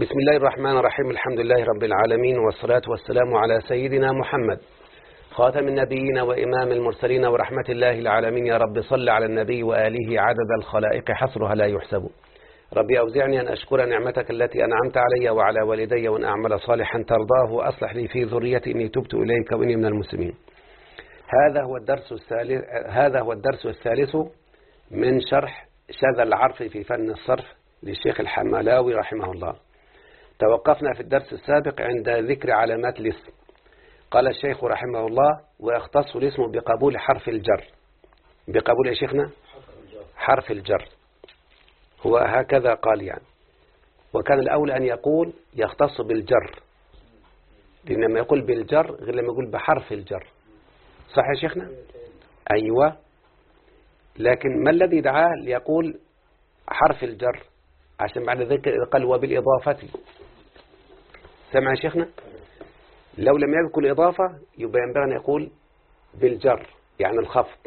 بسم الله الرحمن الرحيم الحمد لله رب العالمين والصلاة والسلام على سيدنا محمد خاتم النبيين وإمام المرسلين ورحمة الله العالمين يا رب صل على النبي وآله عدد الخلائق حصرها لا يحسب ربي أوزعني أن أشكر نعمتك التي أنعمت علي وعلى والدي وأن أعمل صالحا ترضاه وأصلح لي في ذريتي إني تبت إليك وإني من المسلمين هذا هو الدرس الثالث هذا هو الدرس الثالث من شرح شذا العرف في فن الصرف للشيخ الحملاوي رحمه الله توقفنا في الدرس السابق عند ذكر علامات الاسم. قال الشيخ رحمه الله ويختص الاسم بقبول حرف الجر. بقبول يا شيخنا؟ حرف الجر. هو هكذا قال يعني. وكان الأولى أن يقول يختص بالجر. لأن لما يقول بالجر غير لما يقول بحرف الجر. صح يا شيخنا؟ أيوة. لكن ما الذي دعاه ليقول حرف الجر؟ عشان بعد ذلك قال وبالإضافة. سمع يا شيخنا؟ لو لم يذكر الإضافة يبقى ينبغي أن يقول بالجر يعني الخفض.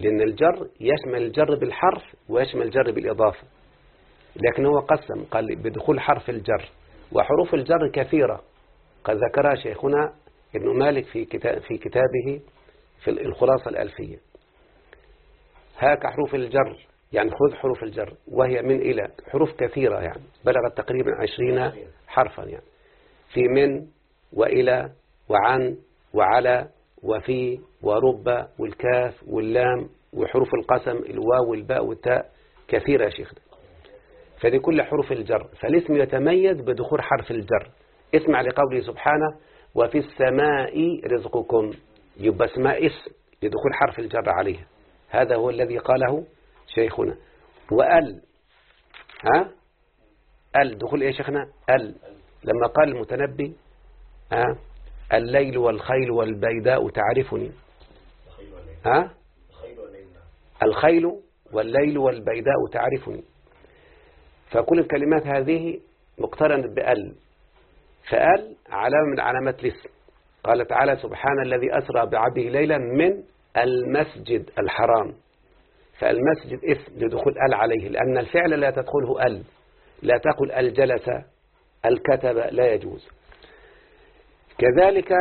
لأن الجر يشمل الجر بالحرف ويشمل الجر بالإضافة. لكن هو قسم قال بدخول حرف الجر. وحروف الجر كثيرة. قد ذكرها شيخنا ابن مالك في كتاب في كتابه في الخلاصة الألفية. هاك حروف الجر يعني خذ حروف الجر وهي من إلى حروف كثيرة يعني بلغت تقريبا عشرين حرفا يعني. في من وإلى وعن وعلى وفي ورب والكاف واللام وحروف القسم الواو والباء والتاء كثيرة يا شيخنا فدي كل حروف الجر. فالاسم يتميز بدخول حرف الجر. اسمع لقوله سبحانه وفي السماء رزقكم. يبقى اسماء اسم لدخول حرف الجر عليها. هذا هو الذي قاله شيخنا. وأل ها؟ أل دخول إيه شيخنا؟ أل. لما قال المتنبي ها الليل والخيل والبيداء تعرفني. ها؟ الخيل والليل والبيداء تعرفني. فكل الكلمات هذه مقترنة بأل. فأل علامة من علامات الاسم. قال تعالى سبحان الذي أسرى بعبده ليلا من المسجد الحرام. فالمسجد اسم لدخول أل عليه لأن الفعل لا تدخله أل لا تقل الجلس الكتب لا يجوز. كذلك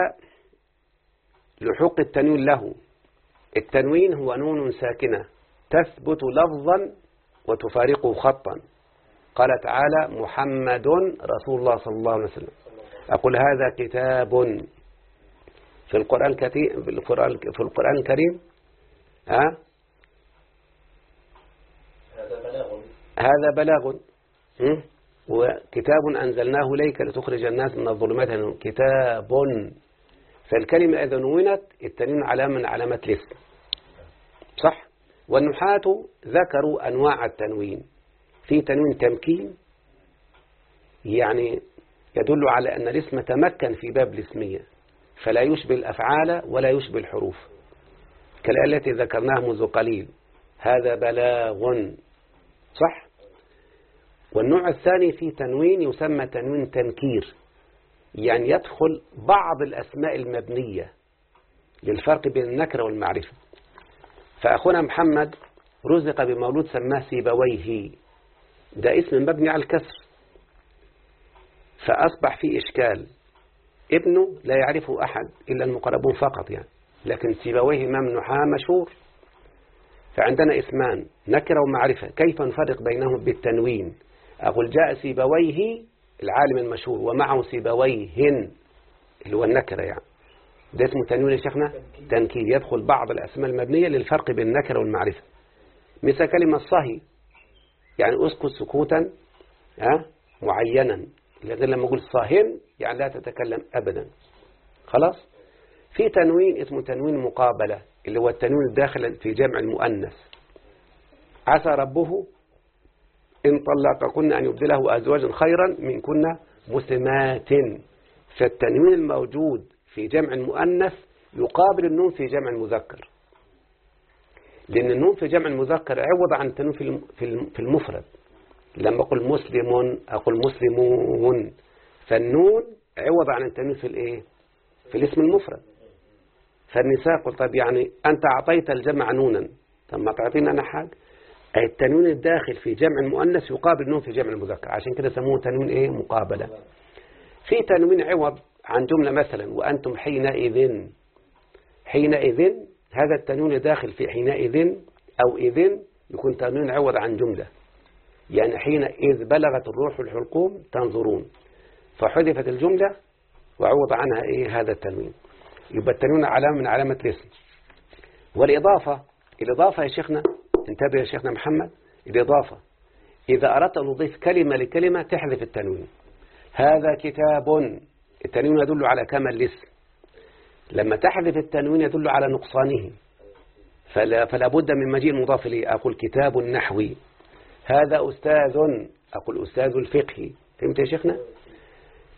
لحوق التنوين له. التنوين هو نون ساكنة تثبت لفظا وتفارقه خطا. قال تعالى محمد رسول الله صلى الله عليه وسلم أقول هذا كتاب في القرآن الكريم في القرآن الكريم؟ ها؟ هذا بلاغ. وكتاب أنزلناه إليك لتخرج الناس من الظلمات. كتاب فالكلمة إذا نونت التنوين علامة من؟ علامات الاسم صح؟ والنحاة ذكروا أنواع التنوين. في تنوين تمكين يعني يدل على أن الاسم تمكن في باب الاسمية فلا يشبه الأفعال ولا يشبه الحروف. كالآية التي ذكرناها منذ قليل. هذا بلاغ. صح؟ والنوع الثاني فيه تنوين يسمى تنوين تنكير يعني يدخل بعض الأسماء المبنية للفرق بين النكرة والمعرفة. فأخونا محمد رزق بمولود سماه سيبويه ده اسم مبني على الكسر. فأصبح فيه إشكال. ابنه لا يعرفه أحد إلا المقربون فقط يعني لكن سيبويه إمام نحاة مشهور. فعندنا اسمان نكرة ومعرفة كيف نفرق بينهم بالتنوين؟ أقول جاء سيبويه العالم المشهور ومعه سيبويهن اللي هو النكرة يعني. ده اسمه تنوين يا شيخنا؟ تنكير. يدخل بعض الأسماء المبنية للفرق بين النكرة والمعرفة. مثل كلمة صهي يعني أسكت سكوتا أه؟ معينا. غير لما أقول صاهن يعني لا تتكلم أبدا. خلاص؟ في تنوين اسمه تنوين مقابلة اللي هو التنوين الداخل في جمع المؤنث. عسى ربه إن طلقكن أن يبدله أزواجا خيرا من كنا مسلمات فالتنوين الموجود في جمع المؤنث يقابل النون في جمع المذكر لأن النون في جمع المذكر عوض عن التنوين في المفرد. لما أقول مسلم أقول مسلمون. فالنون عوض عن التنوين في الإيه؟ في الاسم المفرد. فالنساء قالت طيب يعني أنت أعطيت الجمع نونا. طب ما تعطينا أنا حاجة؟ أي التنوين الداخل في جمع المؤنث يقابل النون في جمع المذكر. عشان كده سموه تنوين إيه؟ مقابلة. في تنوين عوض عن جملة مثلا وأنتم حينئذ حينئذ هذا التنوين داخل في حينئذ أو إذن يكون تنوين عوض عن جملة. يعني حين إذ بلغت الروح الحلقوم تنظرون. فحذفت الجملة وعوض عنها إيه؟ هذا التنوين. يبقى التنوين علامة من علامة الاسم. والإضافة الإضافة يا شيخنا انتبه يا شيخنا محمد الإضافة إذا أردت أن نضيف كلمة لكلمة تحذف التنوين. هذا كتاب التنوين يدل على كمال الاسم. لما تحذف التنوين يدل على نقصانه. فلا, فلا بد من مجيء المضاف إليه أقول كتاب نحوي. هذا أستاذ أقول أستاذ الفقه. فهمت يا شيخنا؟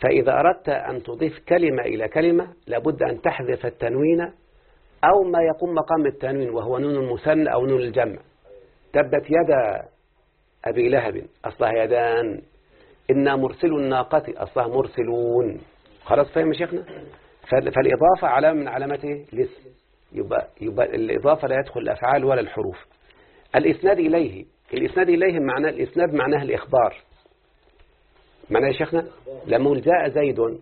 فإذا أردت أن تضيف كلمة إلى كلمة لابد أن تحذف التنوين أو ما يقوم مقام التنوين وهو نون المثنى أو نون الجمع. تبت يدا أبي لهب أصلها يدان. إنا مرسل الناقة أصلها مرسلون. خلاص فهم شيخنا؟ فالإضافة علامة من علامته الاسم يبقى, يبقى الإضافة لا يدخل الأفعال ولا الحروف. الإسناد إليه. الإسناد إليه معناه الإسناد معناه الإخبار. معناه يا شيخنا؟ لما جاء زيد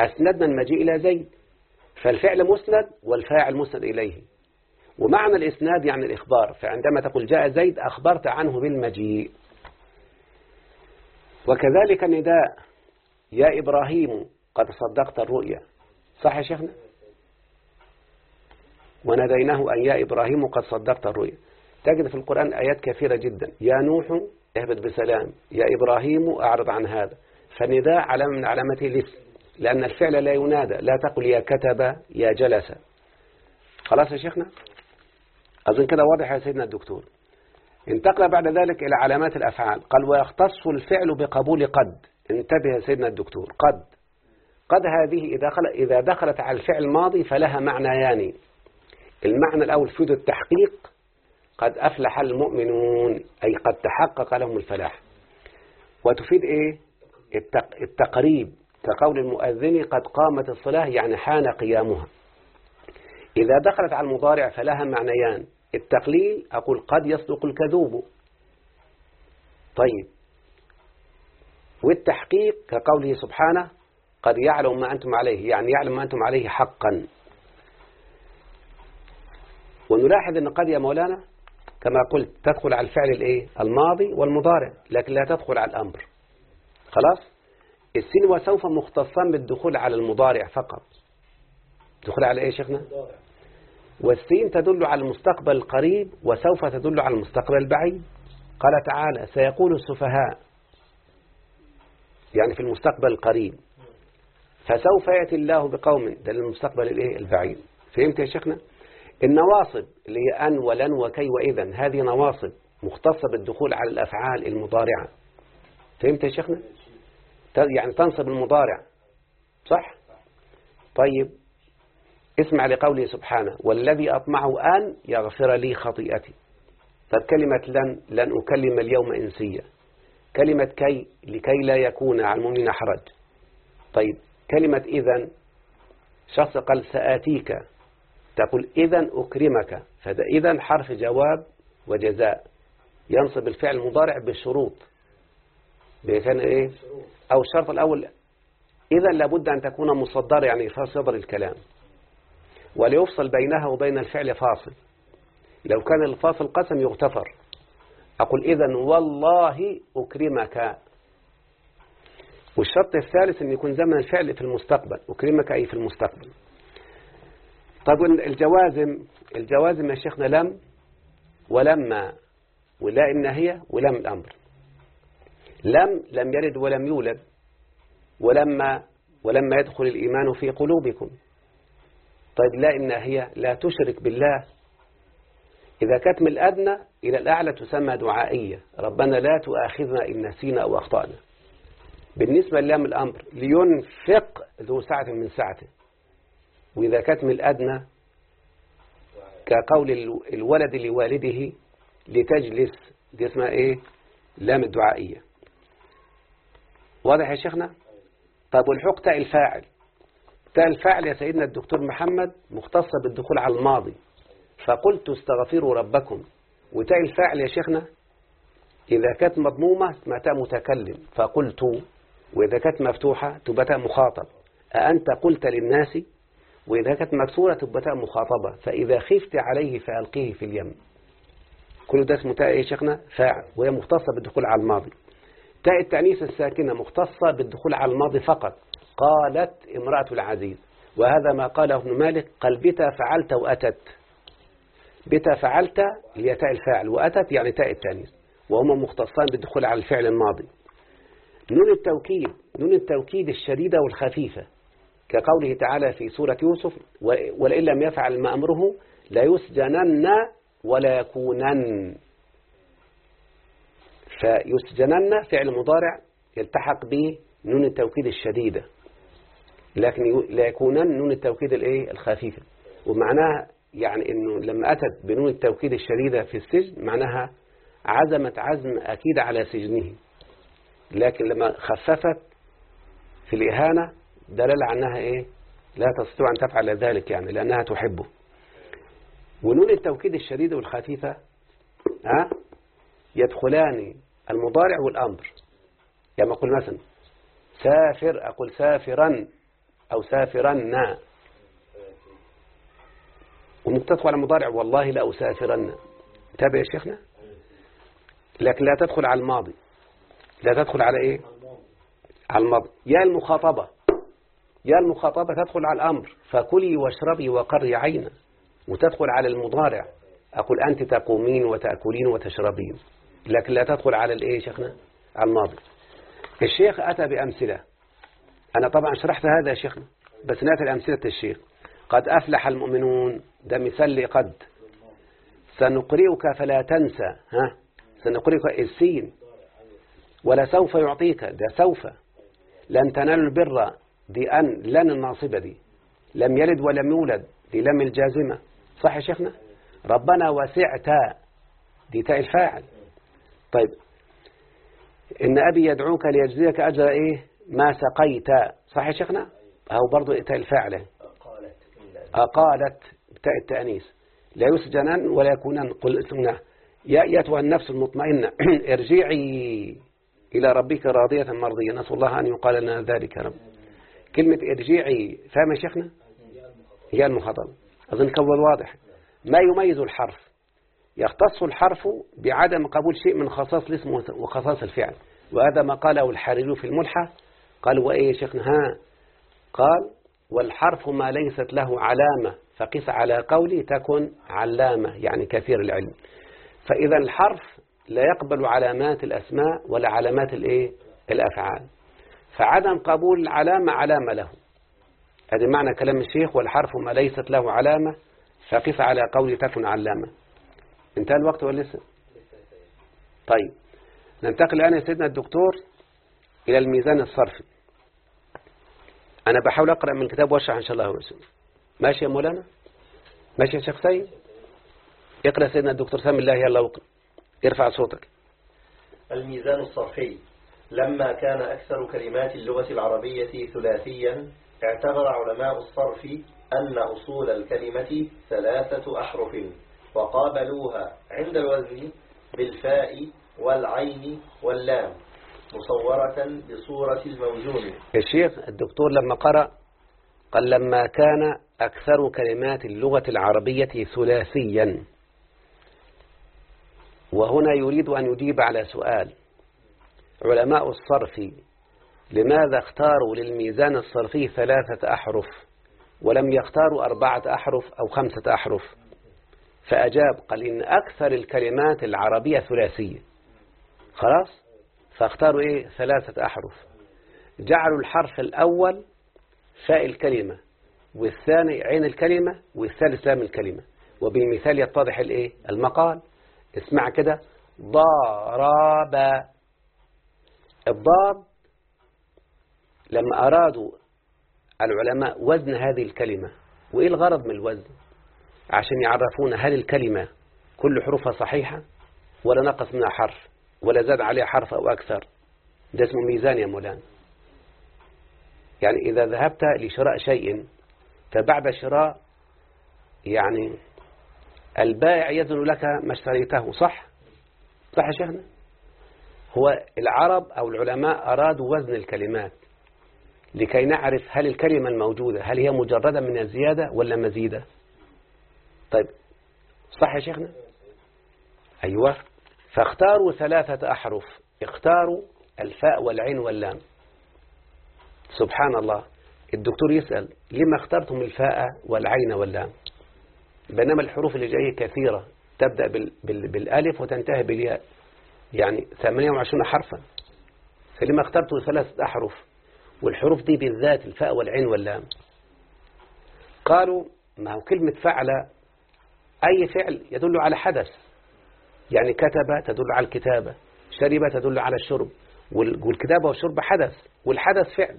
أسندنا المجيء إلى زيد. فالفعل مسند والفاعل مسند إليه. ومعنى الإسناد يعني الإخبار فعندما تقول جاء زيد أخبرت عنه بالمجيء. وكذلك النداء يا إبراهيم قد صدقت الرؤيا. صح يا شيخنا؟ وناديناه أن يا إبراهيم قد صدقت الرؤيا. تجد في القرآن آيات كثيرة جدا. يا نوح اهبط بسلام يا إبراهيم أعرض عن هذا. فالنداء علامة من علامته الاسم لأن الفعل لا ينادى لا تقل يا كتب يا جلس. خلاص يا شيخنا؟ أظن كده واضح يا سيدنا الدكتور. انتقل بعد ذلك إلى علامات الأفعال. قال ويختص الفعل بقبول قد. انتبه يا سيدنا الدكتور. قد. قد هذه إذا, إذا دخلت على الفعل الماضي فلها معنيان المعنى الأول فيد التحقيق قد أفلح المؤمنون أي قد تحقق لهم الفلاح. وتفيد إيه؟ التقريب. كقول المؤذن قد قامت الصلاة يعني حان قيامها. إذا دخلت على المضارع فلها معنيان. التقليل أقول قد يصدق الكذوب. طيب. والتحقيق كقوله سبحانه قد يعلم ما أنتم عليه يعني يعلم ما أنتم عليه حقا. ونلاحظ أن قد يا مولانا كما قلت تدخل على الفعل الإيه؟ الماضي والمضارع لكن لا تدخل على الأمر. خلاص؟ السين وسوف مختصان بالدخول على المضارع فقط. دخول على إيه شيخنا؟ والسين تدل على المستقبل القريب وسوف تدل على المستقبل البعيد. قال تعالى سيقول السفهاء يعني في المستقبل القريب فسوف يأتي الله بقوم ده للمستقبل الإيه؟ البعيد. فهمت يا شيخنا؟ النواصب اللي هي أن ولن وكي وإذا هذه نواصب مختصة بالدخول على الأفعال المضارعة. فهمت يا شيخنا؟ يعني تنصب المضارع صح؟ طيب اسمع لقوله سبحانه والذي أطمع أن يغفر لي خطيئتي. طب كلمة لن لن أكلم اليوم إنسية كلمة كي لكي لا يكون على المؤمنين حرج طيب كلمة إذن شخص قال سآتيك تقول إذا أكرمك. فده إذا حرف جواب وجزاء. ينصب الفعل المضارع بالشروط. بكان إيه؟ أو الشرط الأول إذا لابد أن تكون مصدرة يعني في صدر الكلام. وليفصل بينها وبين الفعل فاصل. لو كان الفاصل قسم يغتفر. أقول إذا والله أكرمك. والشرط الثالث أن يكون زمن الفعل في المستقبل. أكرمك أي في المستقبل. طب الجوازم الجوازم يا شيخنا لم ولما ولا النهية ولم الأمر. لم لم يرد ولم يولد. ولما ولما يدخل الإيمان في قلوبكم. طيب لا النهية لا تشرك بالله. إذا كانت من الأدنى إلى الأعلى تسمى دعائية. ربنا لا تؤاخذنا إن نسينا أو أخطأنا. بالنسبة للام الأمر لينفق ذو سعة من سعته. وإذا كانت من الأدنى كقول الولد لوالده لتجلس دي اسمها إيه؟ لام الدعائية. واضح يا شيخنا؟ طيب والحق الفاعل. تاء الفاعل يا سيدنا الدكتور محمد مختصة بالدخول على الماضي. فقلت استغفروا ربكم. وتاء الفاعل يا شيخنا إذا كانت مضمومة تاء متكلم. فقلت وإذا كانت مفتوحة تبقى تاء مخاطب. أأنت قلت للناس وإذا كانت مكسورة تبقى تاء مخاطبة. فإذا خفت عليه فألقيه في اليم. كل ده اسمه تاء إيه يا شيخنا؟ فاعل. وهي مختصة بالدخول على الماضي. تاء التأنيث الساكنة مختصة بالدخول على الماضي فقط. قالت امرأة العزيز وهذا ما قاله ابن مالك قال بتا فعلت وأتت. بتا فعلت هي تاء الفاعل وأتت يعني تاء التأنيث وهما مختصان بالدخول على الفعل الماضي. نون التوكيد نون التوكيد الشديدة والخفيفة كقوله تعالى في سورة يوسف ولئن لم يفعل ما أمره ليسجنن وليكونن. فيسجنن فعل مضارع يلتحق به نون التوكيد الشديدة. لكن ليكونن نون التوكيد الايه؟ الخفيفة. ومعناها يعني إنه لما أتت بنون التوكيد الشديدة في السجن معناها عزمت عزم أكيد على سجنه. لكن لما خففت في الإهانة دلالة عنها إيه؟ لا تستطيع أن تفعل ذلك يعني لأنها تحبه. ونون التوكيد الشديد والخفيفة ها؟ يدخلان المضارع والأمر. يعني أقول مثلا سافر أقول سافرا. أو سافرن. وممكن تدخل على المضارع والله لا أسافرن. تابع يا شيخنا؟ لكن لا تدخل على الماضي. لا تدخل على إيه؟ على الماضي. يا المخاطبة يا المخاطبة تدخل على الأمر. فكلي واشربي وقري عينا. وتدخل على المضارع. أقول أنت تقومين وتأكلين وتشربين. لكن لا تدخل على الإيه شيخنا؟ على الماضي. الشيخ أتى بأمثلة. أنا طبعا شرحت هذا يا شيخنا بس نأتي الأمثلة الشيخ قد أفلح المؤمنون ده مثال لقد سنقرئك فلا تنسى ها؟ سنقرئك السين ولا سوف يعطيك ده سوف. لن تنالوا البر دي أن لن الناصبة دي. لم يلد ولم يولد دي لم الجازمة. صح يا شيخنا؟ ربنا وسعت دي تاء الفاعل. طيب إن أبي يدعوك ليجزيك أجر إيه؟ ما سقيت. صح يا شيخنا؟ أو برضو تاء الفاعل. أقالت. تاء التأنيس لا يسجنن ولا يكونن قل اسمنا. يا أيتها النفس المطمئنة. ارجعي إلى ربك راضية مرضية. نسأل الله أن يقال لنا ذلك يا رب. كلمة ارجعي. فاهم يا شيخنا؟ هي المخاطبة. أظن كون واضح. ما يميز الحرف؟ يختص الحرف بعدم قبول شيء من خصائص الاسم وخصائص الفعل. وهذا ما قاله الحريري في الملحة قال وإيه يا شيخنا؟ ها. قال والحرف ما ليست له علامة فقس على قولي تكن علامة يعني كثير العلم. فإذا الحرف لا يقبل علامات الأسماء ولا علامات الإيه؟ الأفعال. فعدم قبول العلامة علامة له. هذا معنى كلام الشيخ والحرف ما ليست له علامة فقف على قول تكن علامة. انتهى الوقت ولا لسه؟ طيب. ننتقل الآن يا سيدنا الدكتور إلى الميزان الصرفي. أنا بحاول أقرأ من الكتاب واشرح إن شاء الله وسلم ماشي يا مولانا؟ ماشي يا شيخ سيد اقرأ سيدنا الدكتور سامي الله يلا وقرأ ارفع صوتك. الميزان الصرفي لما كان أكثر كلمات اللغة العربية ثلاثيا اعتبر علماء الصرف أن أصول الكلمة ثلاثة أحرف وقابلوها عند الوزن بالفاء والعين واللام. مصورة بصورة الموزون. الشيخ الدكتور لما قرأ قال لما كان أكثر كلمات اللغة العربية ثلاثيا. وهنا يريد أن يجيب على سؤال. علماء الصرف لماذا اختاروا للميزان الصرفي ثلاثة أحرف ولم يختاروا أربعة أحرف أو خمسة أحرف؟ فأجاب قال إن أكثر الكلمات العربية ثلاثية. خلاص؟ فاختاروا إيه؟ ثلاثة أحرف. جعلوا الحرف الأول فاء الكلمة والثاني عين الكلمة والثالث لام الكلمة. وبالمثال يتضح الإيه؟ المقال. اسمع كده. ضرب الضاد لما أرادوا العلماء وزن هذه الكلمة وإيه الغرض من الوزن؟ عشان يعرفون هل الكلمة كل حروفها صحيحة ولا نقص منها حرف. ولا زاد عليها حرف أو أكثر. ده اسمه ميزان يا مولانا. يعني إذا ذهبت لشراء شيء فبعد شراء يعني البائع يزن لك ما اشتريته صح؟ صح يا شيخنا؟ هو العرب أو العلماء أرادوا وزن الكلمات لكي نعرف هل الكلمة الموجودة هل هي مجردة من الزيادة ولا مزيدة؟ طيب صح يا شيخنا؟ أيوة. فاختاروا ثلاثة أحرف. اختاروا الفاء والعين واللام. سبحان الله. الدكتور يسأل لما اخترتم الفاء والعين واللام؟ بينما الحروف اللي جاية كثيرة. تبدأ بال بال بالألف وتنتهي بالياء. يعني 28 حرفا. فلما اخترتوا ثلاثة أحرف والحروف دي بالذات الفاء والعين واللام. قالوا ما هو كلمة فعل أي فعل يدل على حدث. يعني كتب تدل على الكتابة شرب تدل على الشرب والكتابة والشرب حدث والحدث فعل.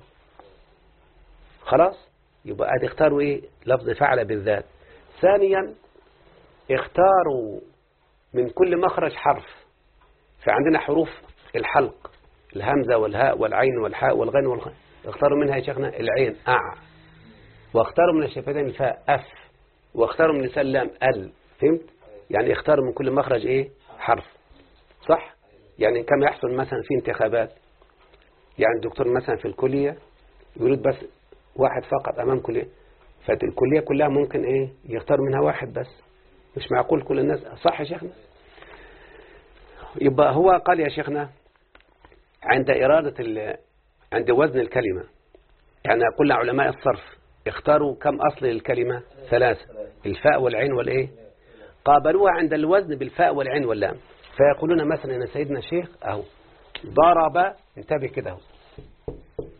خلاص؟ يبقى ادي اختاروا إيه؟ لفظ فعل بالذات. ثانيا اختاروا من كل مخرج حرف. فعندنا حروف الحلق الهمزة والهاء والعين والحاء والغين والغين اختاروا منها يا شيخنا العين أع. واختاروا من الشفتين الفاء أف. واختاروا من اللسان ال فهمت؟ يعني اختاروا من كل مخرج إيه؟ حرف صح؟ يعني كما يحصل مثلا في انتخابات يعني الدكتور مثلا في الكلية يريد بس واحد فقط أمام كلية فالكلية كلها ممكن إيه؟ يختار منها واحد بس. مش معقول كل الناس صح يا شيخنا؟ يبقى هو قال يا شيخنا عند إرادة عند وزن الكلمة يعني قلنا علماء الصرف اختاروا كم أصل للكلمة؟ ثلاثة الفاء والعين والإيه؟ قابلوها عند الوزن بالفاء والعين واللام. فيقولون مثلا إن سيدنا الشيخ أهو ضرب انتبه كده أهو.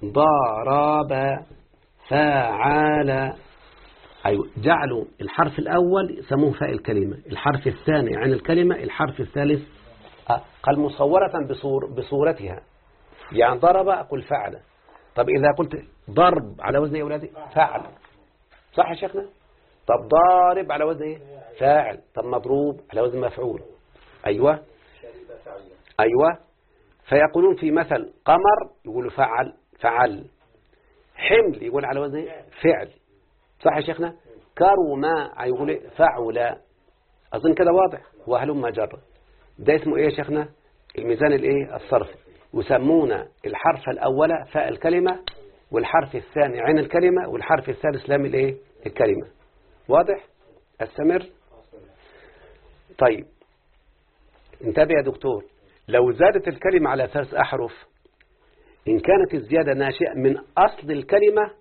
ضرب فعل أيوة جعلوا الحرف الأول يسموه فاء الكلمة الحرف الثاني عن الكلمة الحرف الثالث آه، قال مصورة بصور بصورتها. يعني ضرب أقول فعل. طب إذا قلت ضرب على وزن يا أولادي؟ فعل. صح يا شيخنا؟ طب ضارب على وزن إيه؟ فاعل. طب مضروب على وزن مفعول. أيوة. أيوة. فيقولون في مثل قمر يقولوا فعل فعل. حمل يقول على وزن فعل. صح يا شيخنا؟ كرما يقول إيه؟ فعل. أظن كده واضح. وهلما جر ده اسمه إيه يا شيخنا؟ الميزان الإيه؟ الصرف يسمون الحرف الأول فاء الكلمة والحرف الثاني عين الكلمة والحرف الثالث لام الإيه؟ الكلمة. واضح؟ أستمر؟ طيب. انتبه يا دكتور. لو زادت الكلمة على ثلاث أحرف إن كانت الزيادة ناشئة من أصل الكلمة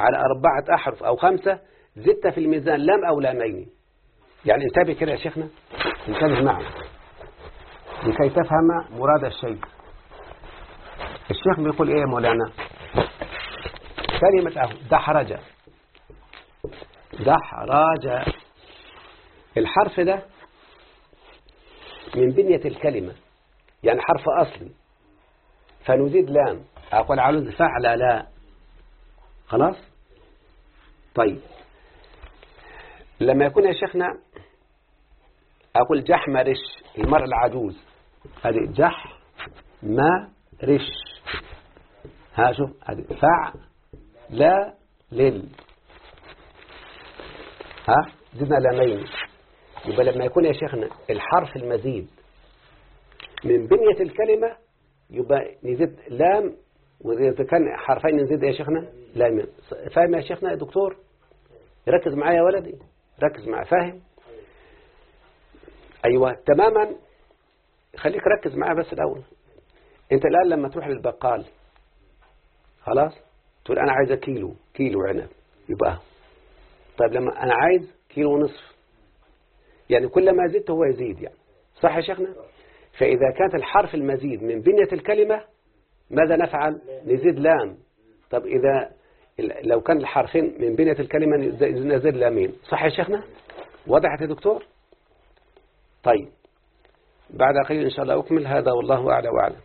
على أربعة أحرف أو خمسة زدت في الميزان لام أو لامين يعني انتبه كده يا شيخنا. انتبه معي لكي تفهم مراد الشيء. الشيخ بيقول إيه يا مولانا؟ كلمة أهو دحرج الحرف ده من بنية الكلمة يعني حرف أصلي فنزيد لام أقول على فعل لا. خلاص؟ طيب. لما يكون يا شيخنا أقول جحمرش المرأة العجوز. هذه جح ما رش ها شوف فع لا لل ها؟ زدنا لامين. يبقى لما يكون يا شيخنا الحرف المزيد من بنية الكلمة يبقى نزيد لام وإذا كان حرفين نزيد يا شيخنا لام. فاهم يا شيخنا يا دكتور؟ ركز معايا يا ولدي. ركز معايا فاهم؟ أيوة تماما. خليك ركز معايا بس الأول. أنت الآن لما تروح للبقال خلاص؟ تقول أنا عايز كيلو كيلو عنب. يبقى طيب لما أنا عايز كيلو ونصف. يعني كلما زدت هو يزيد يعني. صح يا شيخنا؟ فإذا كانت الحرف المزيد من بنية الكلمة ماذا نفعل؟ نزيد لام. طب إذا لو كان الحرفين من بنية الكلمة نزيد لامين. صح يا شيخنا؟ وضحت يا دكتور؟ طيب. بعد قليل إن شاء الله أكمل. هذا والله أعلى وأعلم.